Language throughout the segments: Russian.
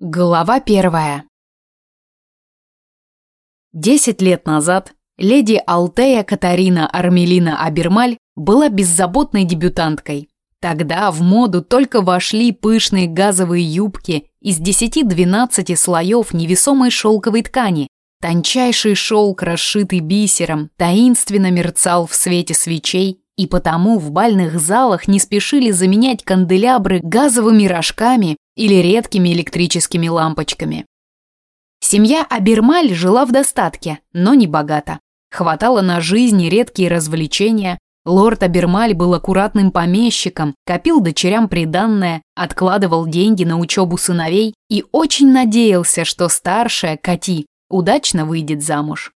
Глава первая. Десять лет назад леди Алтея Катарина Армелина Абермаль была беззаботной дебютанткой. Тогда в моду только вошли пышные газовые юбки из 10-12 слоев невесомой шелковой ткани. Тончайший шелк, расшитый бисером, таинственно мерцал в свете свечей и потому в бальных залах не спешили заменять канделябры газовыми рожками или редкими электрическими лампочками. Семья Абермаль жила в достатке, но не богато. Хватало на жизнь и редкие развлечения. Лорд Абермаль был аккуратным помещиком, копил дочерям приданное, откладывал деньги на учебу сыновей и очень надеялся, что старшая, Кати, удачно выйдет замуж.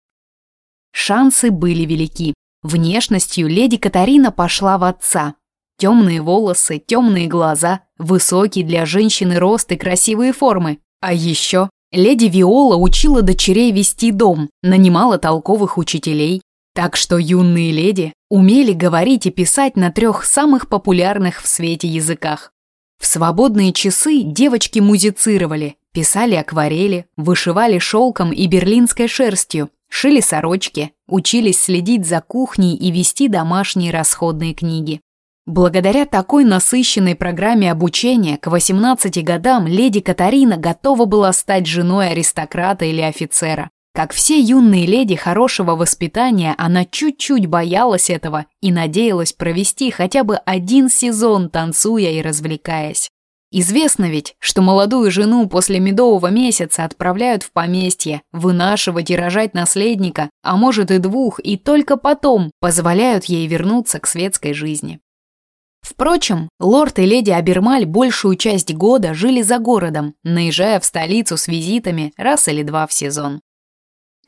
Шансы были велики. Внешностью леди Катарина пошла в отца. Темные волосы, темные глаза, высокий для женщины рост и красивые формы. А еще леди Виола учила дочерей вести дом, нанимала толковых учителей. Так что юные леди умели говорить и писать на трех самых популярных в свете языках. В свободные часы девочки музицировали, писали акварели, вышивали шелком и берлинской шерстью, Шили сорочки, учились следить за кухней и вести домашние расходные книги. Благодаря такой насыщенной программе обучения к 18 годам леди Катарина готова была стать женой аристократа или офицера. Как все юные леди хорошего воспитания, она чуть-чуть боялась этого и надеялась провести хотя бы один сезон, танцуя и развлекаясь. Известно ведь, что молодую жену после медового месяца отправляют в поместье, вынашивать и рожать наследника, а может и двух, и только потом позволяют ей вернуться к светской жизни. Впрочем, лорд и леди Абермаль большую часть года жили за городом, наезжая в столицу с визитами раз или два в сезон.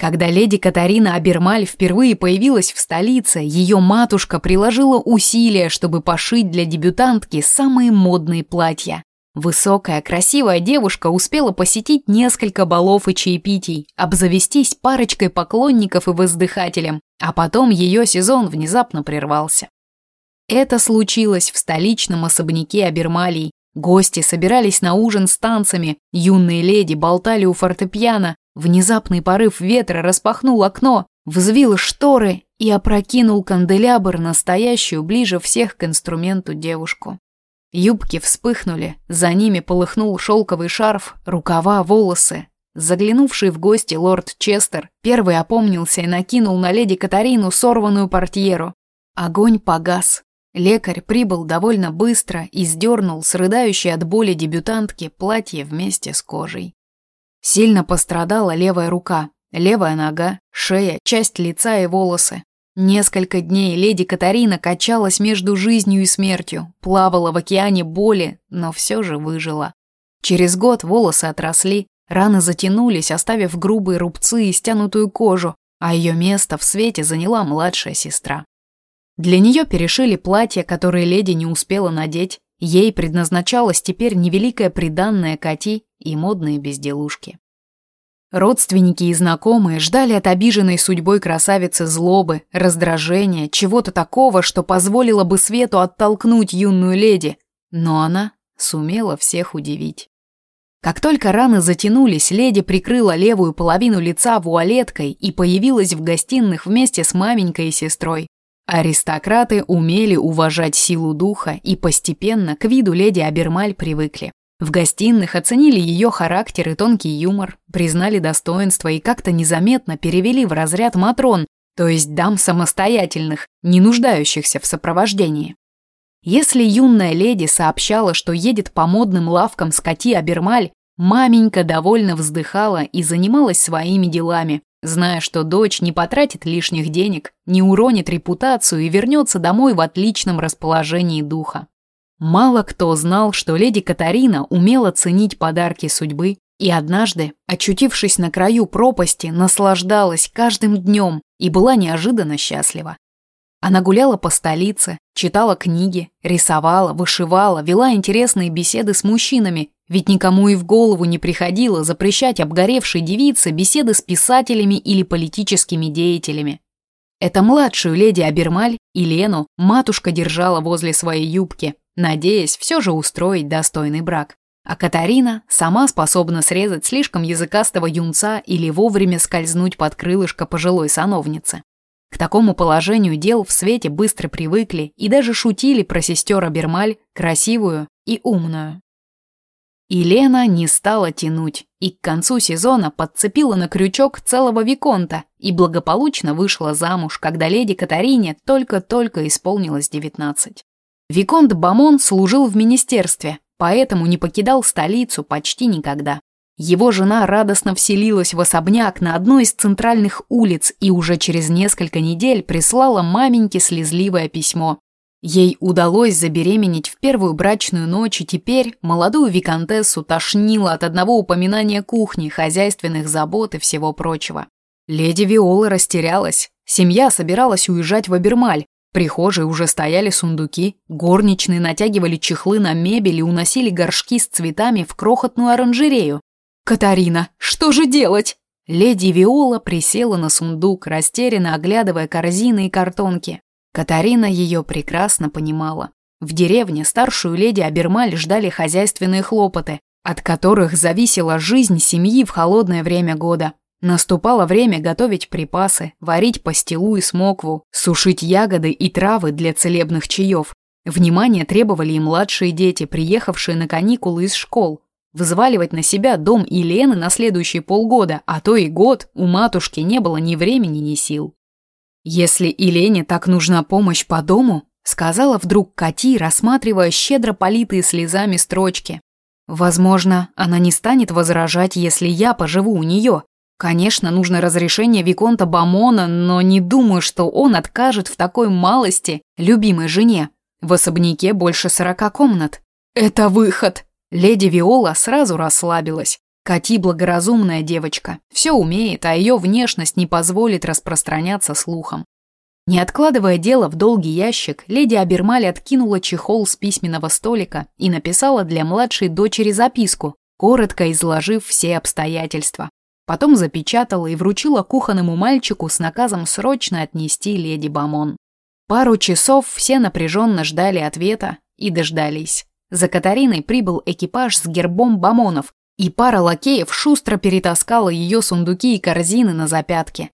Когда леди Катарина Абермаль впервые появилась в столице, ее матушка приложила усилия, чтобы пошить для дебютантки самые модные платья. Высокая, красивая девушка успела посетить несколько балов и чаепитий, обзавестись парочкой поклонников и воздыхателем, а потом ее сезон внезапно прервался. Это случилось в столичном особняке Абермалий. Гости собирались на ужин с танцами, юные леди болтали у фортепиано, внезапный порыв ветра распахнул окно, взвил шторы и опрокинул канделябр, настоящую ближе всех к инструменту девушку. Юбки вспыхнули, за ними полыхнул шелковый шарф, рукава, волосы. Заглянувший в гости лорд Честер первый опомнился и накинул на леди Катарину сорванную портьеру. Огонь погас. Лекарь прибыл довольно быстро и сдернул с рыдающей от боли дебютантки платье вместе с кожей. Сильно пострадала левая рука, левая нога, шея, часть лица и волосы. Несколько дней леди Катарина качалась между жизнью и смертью, плавала в океане боли, но все же выжила. Через год волосы отросли, раны затянулись, оставив грубые рубцы и стянутую кожу, а ее место в свете заняла младшая сестра. Для нее перешили платье, которое леди не успела надеть, ей предназначалось теперь невеликое приданное Кати и модные безделушки. Родственники и знакомые ждали от обиженной судьбой красавицы злобы, раздражения, чего-то такого, что позволило бы Свету оттолкнуть юную леди, но она сумела всех удивить. Как только раны затянулись, леди прикрыла левую половину лица вуалеткой и появилась в гостиных вместе с маменькой и сестрой. Аристократы умели уважать силу духа и постепенно к виду леди Абермаль привыкли. В гостиных оценили ее характер и тонкий юмор, признали достоинство и как-то незаметно перевели в разряд матрон, то есть дам самостоятельных, не нуждающихся в сопровождении. Если юная леди сообщала, что едет по модным лавкам с Кати Абермаль, маменька довольно вздыхала и занималась своими делами, зная, что дочь не потратит лишних денег, не уронит репутацию и вернется домой в отличном расположении духа. Мало кто знал, что леди Катарина умела ценить подарки судьбы и однажды, очутившись на краю пропасти, наслаждалась каждым днем и была неожиданно счастлива. Она гуляла по столице, читала книги, рисовала, вышивала, вела интересные беседы с мужчинами, ведь никому и в голову не приходило запрещать обгоревшей девице беседы с писателями или политическими деятелями. Это младшую леди Абермаль и Лену матушка держала возле своей юбки, надеясь все же устроить достойный брак. А Катарина сама способна срезать слишком языкастого юнца или вовремя скользнуть под крылышко пожилой сановницы. К такому положению дел в свете быстро привыкли и даже шутили про сестер Абермаль, красивую и умную. И не стала тянуть, и к концу сезона подцепила на крючок целого Виконта и благополучно вышла замуж, когда леди Катарине только-только исполнилось 19. Виконт Бамон служил в министерстве, поэтому не покидал столицу почти никогда. Его жена радостно вселилась в особняк на одной из центральных улиц и уже через несколько недель прислала маменьке слезливое письмо, Ей удалось забеременеть в первую брачную ночь, и теперь молодую виконтессу тошнило от одного упоминания кухни, хозяйственных забот и всего прочего. Леди Виола растерялась. Семья собиралась уезжать в Абермаль. В прихожей уже стояли сундуки, горничные натягивали чехлы на мебель и уносили горшки с цветами в крохотную оранжерею. «Катарина, что же делать?» Леди Виола присела на сундук, растерянно оглядывая корзины и картонки. Катарина ее прекрасно понимала. В деревне старшую леди Абермаль ждали хозяйственные хлопоты, от которых зависела жизнь семьи в холодное время года. Наступало время готовить припасы, варить пастилу и смокву, сушить ягоды и травы для целебных чаев. Внимание требовали и младшие дети, приехавшие на каникулы из школ. Взваливать на себя дом и на следующие полгода, а то и год, у матушки не было ни времени, ни сил. «Если Елене так нужна помощь по дому», сказала вдруг Кати, рассматривая щедро политые слезами строчки. «Возможно, она не станет возражать, если я поживу у нее. Конечно, нужно разрешение Виконта Бамона, но не думаю, что он откажет в такой малости любимой жене. В особняке больше сорока комнат. Это выход!» Леди Виола сразу расслабилась. Кати благоразумная девочка, все умеет, а ее внешность не позволит распространяться слухом. Не откладывая дело в долгий ящик, леди Абермаль откинула чехол с письменного столика и написала для младшей дочери записку, коротко изложив все обстоятельства. Потом запечатала и вручила кухонному мальчику с наказом срочно отнести леди Бамон. Пару часов все напряженно ждали ответа и дождались. За Катариной прибыл экипаж с гербом Бамонов, и пара лакеев шустро перетаскала ее сундуки и корзины на запятки.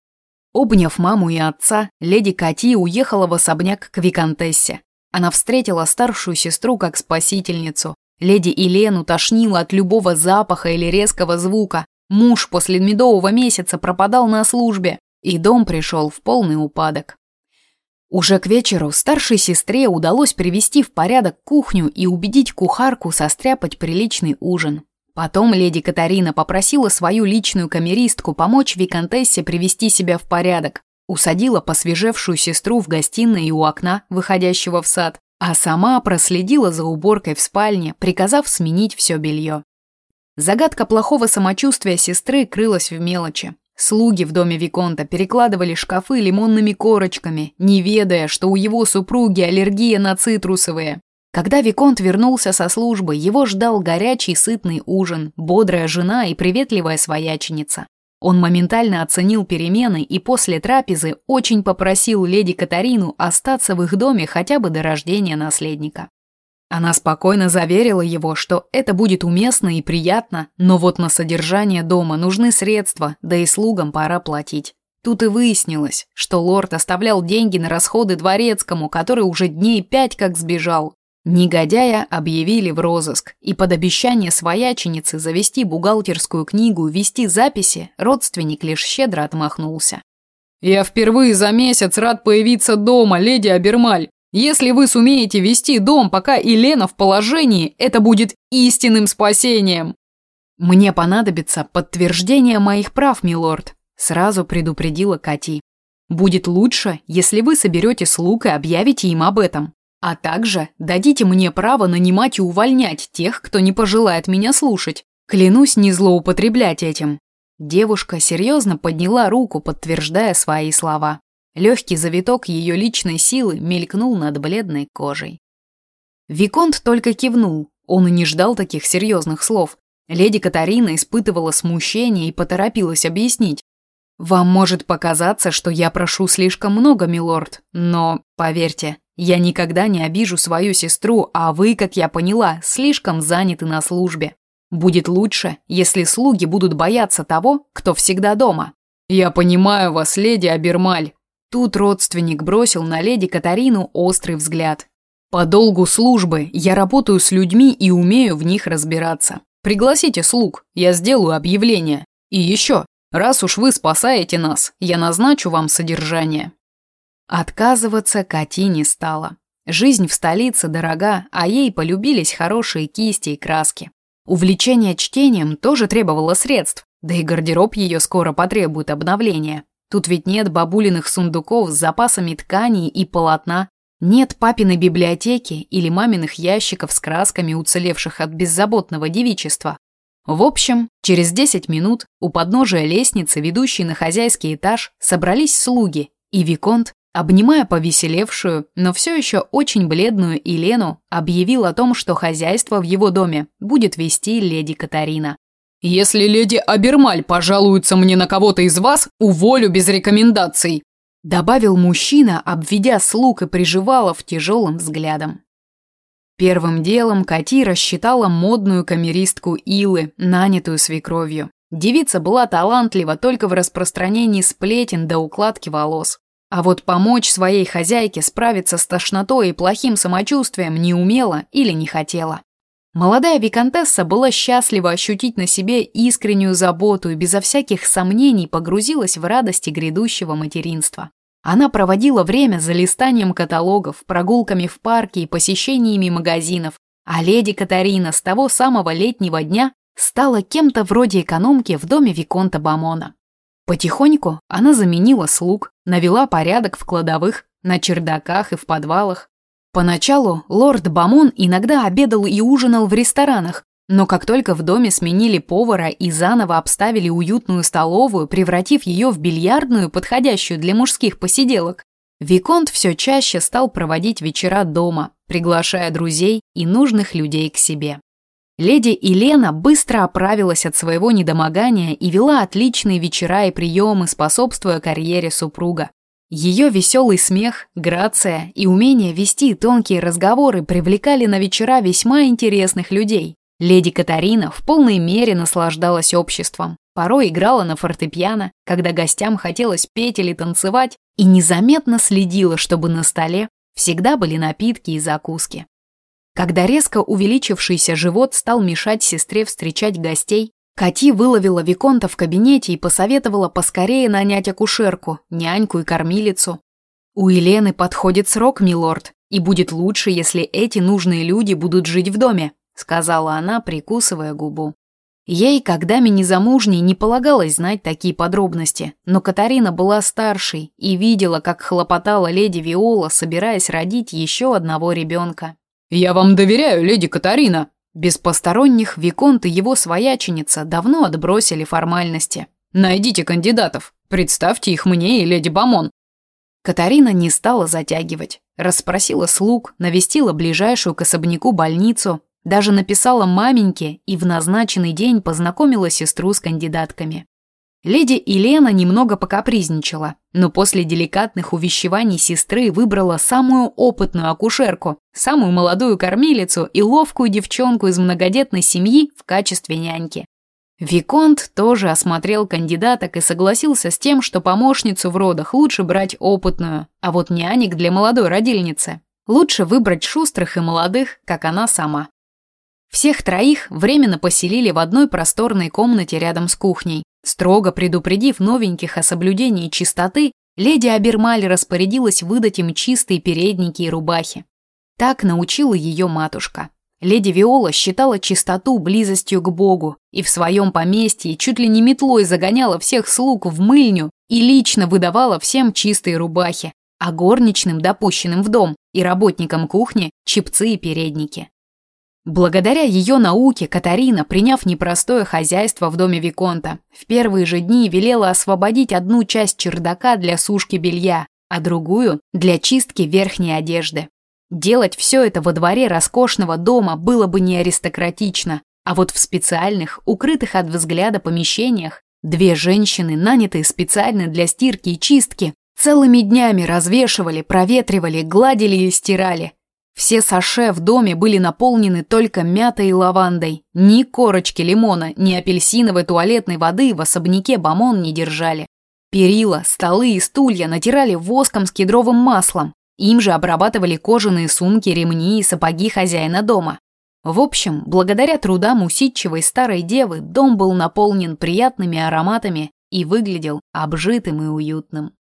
Обняв маму и отца, леди Кати уехала в особняк к Викантессе. Она встретила старшую сестру как спасительницу. Леди Елену тошнило от любого запаха или резкого звука. Муж после медового месяца пропадал на службе, и дом пришел в полный упадок. Уже к вечеру старшей сестре удалось привести в порядок кухню и убедить кухарку состряпать приличный ужин. Потом леди Катарина попросила свою личную камеристку помочь Викантессе привести себя в порядок, усадила посвежевшую сестру в гостиной и у окна, выходящего в сад, а сама проследила за уборкой в спальне, приказав сменить все белье. Загадка плохого самочувствия сестры крылась в мелочи. Слуги в доме Виконта перекладывали шкафы лимонными корочками, не ведая, что у его супруги аллергия на цитрусовые. Когда Виконт вернулся со службы, его ждал горячий сытный ужин, бодрая жена и приветливая свояченица. Он моментально оценил перемены и после трапезы очень попросил леди Катарину остаться в их доме хотя бы до рождения наследника. Она спокойно заверила его, что это будет уместно и приятно, но вот на содержание дома нужны средства, да и слугам пора платить. Тут и выяснилось, что лорд оставлял деньги на расходы дворецкому, который уже дней пять как сбежал, Негодяя объявили в розыск, и под обещание свояченицы завести бухгалтерскую книгу, вести записи, родственник лишь щедро отмахнулся. «Я впервые за месяц рад появиться дома, леди Абермаль. Если вы сумеете вести дом, пока Елена в положении, это будет истинным спасением». «Мне понадобится подтверждение моих прав, милорд», сразу предупредила Кати. «Будет лучше, если вы соберете слуг и объявите им об этом. А также дадите мне право нанимать и увольнять тех, кто не пожелает меня слушать. Клянусь не злоупотреблять этим». Девушка серьезно подняла руку, подтверждая свои слова. Легкий завиток ее личной силы мелькнул над бледной кожей. Виконт только кивнул, он и не ждал таких серьезных слов. Леди Катарина испытывала смущение и поторопилась объяснить. «Вам может показаться, что я прошу слишком много, милорд, но, поверьте, Я никогда не обижу свою сестру, а вы, как я поняла, слишком заняты на службе. Будет лучше, если слуги будут бояться того, кто всегда дома. Я понимаю вас, леди Абермаль. Тут родственник бросил на леди Катарину острый взгляд. По долгу службы я работаю с людьми и умею в них разбираться. Пригласите слуг, я сделаю объявление. И еще, раз уж вы спасаете нас, я назначу вам содержание. Отказываться Кати не стала. Жизнь в столице дорога, а ей полюбились хорошие кисти и краски. Увлечение чтением тоже требовало средств, да и гардероб ее скоро потребует обновления. Тут ведь нет бабулиных сундуков с запасами тканей и полотна, нет папиной библиотеки или маминых ящиков с красками, уцелевших от беззаботного девичества. В общем, через 10 минут у подножия лестницы, ведущей на хозяйский этаж, собрались слуги, и Виконт обнимая повеселевшую, но все еще очень бледную Елену, объявил о том, что хозяйство в его доме будет вести леди Катарина. «Если леди Абермаль пожалуется мне на кого-то из вас, уволю без рекомендаций», добавил мужчина, обведя слуг и приживалов тяжелым взглядом. Первым делом Кати рассчитала модную камеристку Илы, нанятую свекровью. Девица была талантлива только в распространении сплетен до укладки волос. А вот помочь своей хозяйке справиться с тошнотой и плохим самочувствием не умела или не хотела. Молодая виконтесса была счастлива ощутить на себе искреннюю заботу и безо всяких сомнений погрузилась в радости грядущего материнства. Она проводила время за листанием каталогов, прогулками в парке и посещениями магазинов, а леди Катарина с того самого летнего дня стала кем-то вроде экономки в доме Виконта Бамона. Потихоньку она заменила слуг, навела порядок в кладовых, на чердаках и в подвалах. Поначалу лорд Бамон иногда обедал и ужинал в ресторанах, но как только в доме сменили повара и заново обставили уютную столовую, превратив ее в бильярдную, подходящую для мужских посиделок, Виконт все чаще стал проводить вечера дома, приглашая друзей и нужных людей к себе. Леди Елена быстро оправилась от своего недомогания и вела отличные вечера и приемы, способствуя карьере супруга. Ее веселый смех, грация и умение вести тонкие разговоры привлекали на вечера весьма интересных людей. Леди Катарина в полной мере наслаждалась обществом. Порой играла на фортепиано, когда гостям хотелось петь или танцевать, и незаметно следила, чтобы на столе всегда были напитки и закуски. Когда резко увеличившийся живот стал мешать сестре встречать гостей, Кати выловила Виконта в кабинете и посоветовала поскорее нанять акушерку, няньку и кормилицу. «У Елены подходит срок, милорд, и будет лучше, если эти нужные люди будут жить в доме», сказала она, прикусывая губу. Ей, даме незамужней, не полагалось знать такие подробности, но Катарина была старшей и видела, как хлопотала леди Виола, собираясь родить еще одного ребенка. «Я вам доверяю, леди Катарина!» Без посторонних Виконт и его свояченица давно отбросили формальности. «Найдите кандидатов, представьте их мне и леди Бамон». Катарина не стала затягивать. Расспросила слуг, навестила ближайшую к особняку больницу, даже написала маменьке и в назначенный день познакомила сестру с кандидатками. Леди Елена немного покапризничала, но после деликатных увещеваний сестры выбрала самую опытную акушерку, самую молодую кормилицу и ловкую девчонку из многодетной семьи в качестве няньки. Виконт тоже осмотрел кандидаток и согласился с тем, что помощницу в родах лучше брать опытную, а вот нянек для молодой родильницы лучше выбрать шустрых и молодых, как она сама. Всех троих временно поселили в одной просторной комнате рядом с кухней, Строго предупредив новеньких о соблюдении чистоты, леди Абермаль распорядилась выдать им чистые передники и рубахи. Так научила ее матушка. Леди Виола считала чистоту близостью к Богу и в своем поместье чуть ли не метлой загоняла всех слуг в мыльню и лично выдавала всем чистые рубахи, а горничным, допущенным в дом, и работникам кухни – чипцы и передники. Благодаря ее науке Катарина, приняв непростое хозяйство в доме Виконта, в первые же дни велела освободить одну часть чердака для сушки белья, а другую – для чистки верхней одежды. Делать все это во дворе роскошного дома было бы не аристократично, а вот в специальных, укрытых от взгляда помещениях, две женщины, нанятые специально для стирки и чистки, Целыми днями развешивали, проветривали, гладили и стирали. Все саше в доме были наполнены только мятой и лавандой. Ни корочки лимона, ни апельсиновой туалетной воды в особняке Бамон не держали. Перила, столы и стулья натирали воском с кедровым маслом. Им же обрабатывали кожаные сумки, ремни и сапоги хозяина дома. В общем, благодаря трудам усидчивой старой девы дом был наполнен приятными ароматами и выглядел обжитым и уютным.